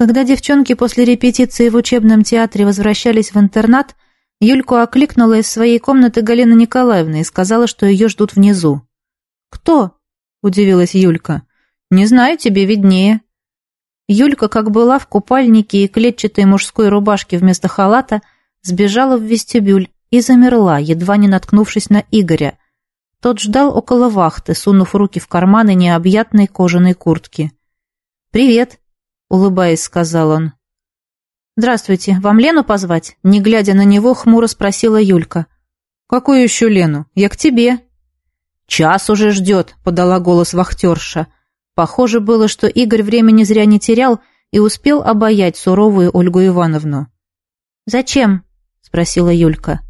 Когда девчонки после репетиции в учебном театре возвращались в интернат, Юльку окликнула из своей комнаты Галина Николаевна и сказала, что ее ждут внизу. «Кто?» – удивилась Юлька. «Не знаю, тебе виднее». Юлька, как была в купальнике и клетчатой мужской рубашке вместо халата, сбежала в вестибюль и замерла, едва не наткнувшись на Игоря. Тот ждал около вахты, сунув руки в карманы необъятной кожаной куртки. «Привет», — улыбаясь, сказал он. «Здравствуйте, вам Лену позвать?» Не глядя на него, хмуро спросила Юлька. «Какую еще Лену? Я к тебе». «Час уже ждет», — подала голос вахтерша. Похоже было, что Игорь времени зря не терял и успел обаять суровую Ольгу Ивановну. «Зачем?» — спросила Юлька.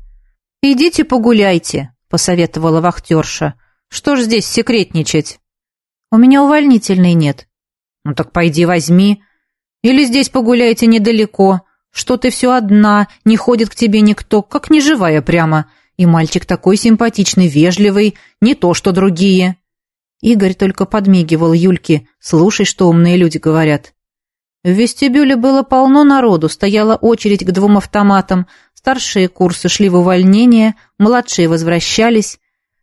«Идите погуляйте», — посоветовала вахтерша. «Что ж здесь секретничать?» «У меня увольнительной нет». «Ну так пойди возьми. Или здесь погуляйте недалеко. Что ты все одна, не ходит к тебе никто, как неживая прямо. И мальчик такой симпатичный, вежливый, не то что другие». Игорь только подмигивал Юльке. «Слушай, что умные люди говорят». В вестибюле было полно народу, стояла очередь к двум автоматам. Старшие курсы шли в увольнение, младшие возвращались.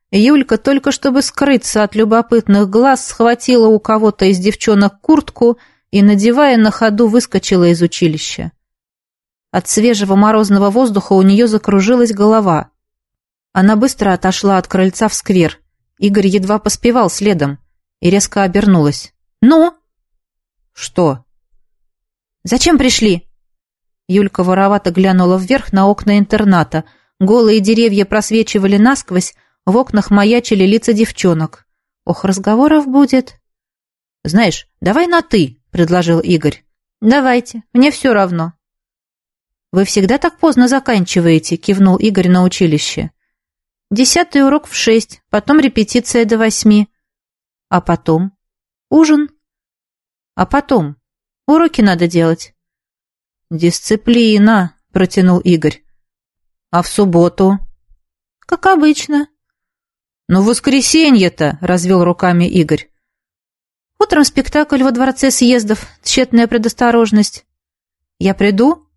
Юлька, только чтобы скрыться от любопытных глаз, схватила у кого-то из девчонок куртку и, надевая на ходу, выскочила из училища. От свежего морозного воздуха у нее закружилась голова. Она быстро отошла от крыльца в сквер. Игорь едва поспевал следом и резко обернулась. «Ну?» «Что?» «Зачем пришли?» Юлька воровато глянула вверх на окна интерната. Голые деревья просвечивали насквозь, в окнах маячили лица девчонок. «Ох, разговоров будет!» «Знаешь, давай на «ты», — предложил Игорь. «Давайте, мне все равно». «Вы всегда так поздно заканчиваете», — кивнул Игорь на училище. Десятый урок в шесть, потом репетиция до восьми. А потом? Ужин. А потом? Уроки надо делать. Дисциплина, протянул Игорь. А в субботу? Как обычно. Ну, воскресенье-то, развел руками Игорь. Утром спектакль во дворце съездов, тщетная предосторожность. Я приду?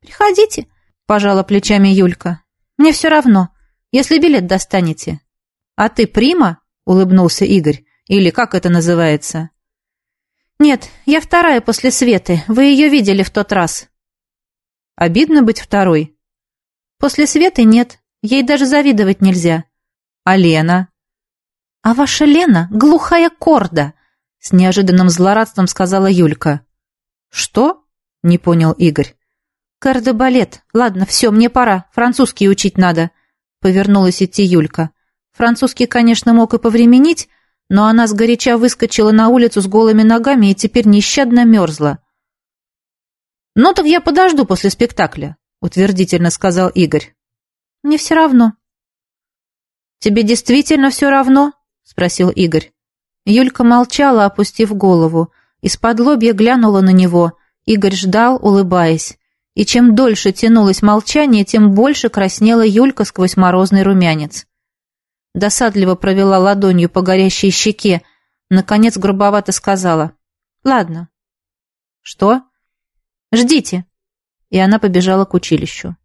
Приходите, пожала плечами Юлька. Мне все равно если билет достанете». «А ты прима?» — улыбнулся Игорь. «Или как это называется?» «Нет, я вторая после Светы. Вы ее видели в тот раз». «Обидно быть второй?» «После Светы нет. Ей даже завидовать нельзя». «А Лена?» «А ваша Лена — глухая корда», — с неожиданным злорадством сказала Юлька. «Что?» — не понял Игорь. «Кардебалет. Ладно, все, мне пора. Французский учить надо повернулась идти Юлька. Французский, конечно, мог и повременить, но она сгоряча выскочила на улицу с голыми ногами и теперь нещадно мерзла. «Ну так я подожду после спектакля», — утвердительно сказал Игорь. «Мне все равно». «Тебе действительно все равно?» — спросил Игорь. Юлька молчала, опустив голову. Из-под лобья глянула на него. Игорь ждал, улыбаясь. И чем дольше тянулось молчание, тем больше краснела Юлька сквозь морозный румянец. Досадливо провела ладонью по горящей щеке, наконец грубовато сказала «Ладно». «Что?» «Ждите». И она побежала к училищу.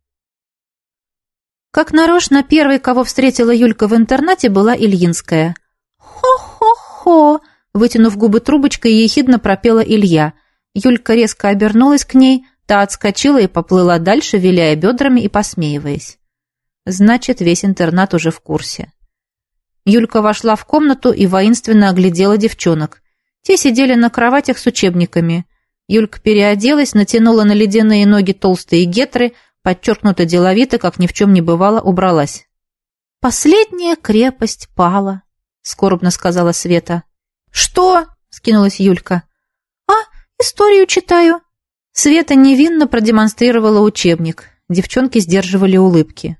Как нарочно, первой, кого встретила Юлька в интернате, была Ильинская. «Хо-хо-хо!» Вытянув губы трубочкой, ехидно пропела Илья. Юлька резко обернулась к ней, Та отскочила и поплыла дальше, виляя бедрами и посмеиваясь. Значит, весь интернат уже в курсе. Юлька вошла в комнату и воинственно оглядела девчонок. Те сидели на кроватях с учебниками. Юлька переоделась, натянула на ледяные ноги толстые гетры, подчеркнуто деловито, как ни в чем не бывало, убралась. «Последняя крепость пала», — скорбно сказала Света. «Что?» — скинулась Юлька. «А, историю читаю», Света невинно продемонстрировала учебник. Девчонки сдерживали улыбки.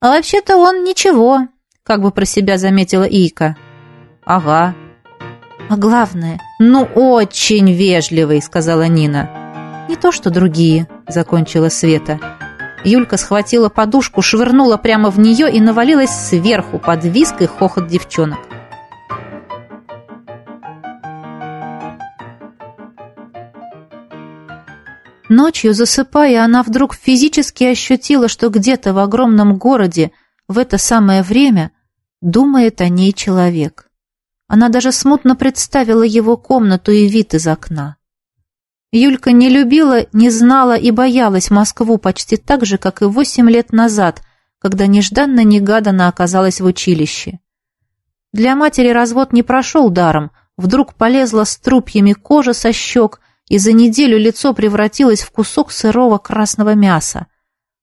«А вообще-то он ничего», — как бы про себя заметила Ика. «Ага». «А главное, ну очень вежливый», — сказала Нина. «Не то, что другие», — закончила Света. Юлька схватила подушку, швырнула прямо в нее и навалилась сверху под виск и хохот девчонок. Ночью, засыпая, она вдруг физически ощутила, что где-то в огромном городе в это самое время думает о ней человек. Она даже смутно представила его комнату и вид из окна. Юлька не любила, не знала и боялась Москву почти так же, как и восемь лет назад, когда нежданно-негаданно оказалась в училище. Для матери развод не прошел даром, вдруг полезла с трупьями кожа со щек, и за неделю лицо превратилось в кусок сырого красного мяса.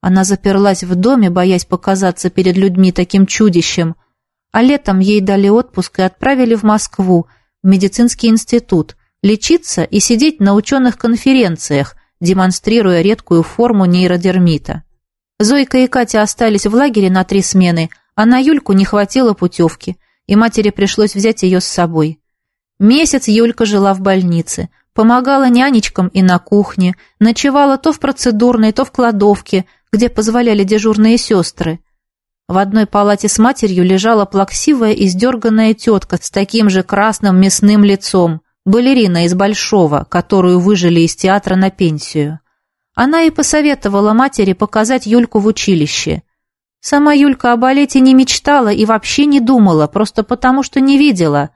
Она заперлась в доме, боясь показаться перед людьми таким чудищем, а летом ей дали отпуск и отправили в Москву, в медицинский институт, лечиться и сидеть на ученых конференциях, демонстрируя редкую форму нейродермита. Зойка и Катя остались в лагере на три смены, а на Юльку не хватило путевки, и матери пришлось взять ее с собой. Месяц Юлька жила в больнице, помогала нянечкам и на кухне, ночевала то в процедурной, то в кладовке, где позволяли дежурные сестры. В одной палате с матерью лежала плаксивая издерганная тетка с таким же красным мясным лицом, балерина из Большого, которую выжили из театра на пенсию. Она и посоветовала матери показать Юльку в училище. Сама Юлька о балете не мечтала и вообще не думала, просто потому что не видела.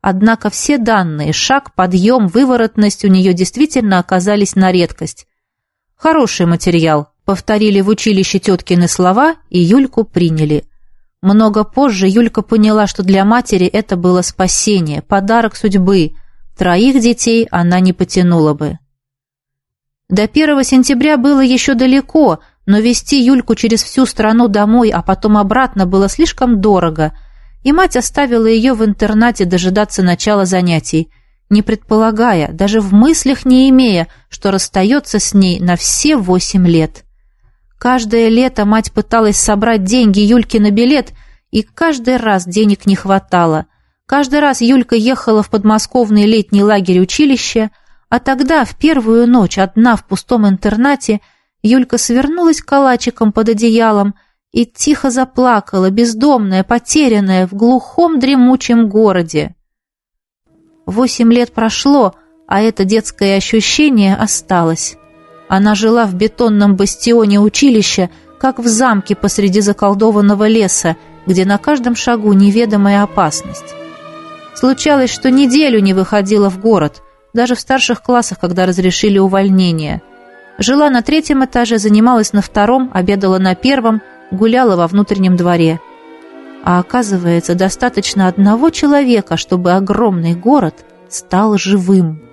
Однако все данные, шаг, подъем, выворотность у нее действительно оказались на редкость. Хороший материал, повторили в училище теткины слова, и Юльку приняли. Много позже Юлька поняла, что для матери это было спасение, подарок судьбы. Троих детей она не потянула бы. До 1 сентября было еще далеко, но везти Юльку через всю страну домой, а потом обратно было слишком дорого, и мать оставила ее в интернате дожидаться начала занятий, не предполагая, даже в мыслях не имея, что расстается с ней на все восемь лет. Каждое лето мать пыталась собрать деньги Юльке на билет, и каждый раз денег не хватало. Каждый раз Юлька ехала в подмосковный летний лагерь училища, а тогда, в первую ночь, одна в пустом интернате, Юлька свернулась калачиком под одеялом и тихо заплакала, бездомная, потерянная, в глухом дремучем городе. Восемь лет прошло, а это детское ощущение осталось. Она жила в бетонном бастионе училища, как в замке посреди заколдованного леса, где на каждом шагу неведомая опасность. Случалось, что неделю не выходила в город, даже в старших классах, когда разрешили увольнение. Жила на третьем этаже, занималась на втором, обедала на первом, гуляла во внутреннем дворе. А оказывается, достаточно одного человека, чтобы огромный город стал живым.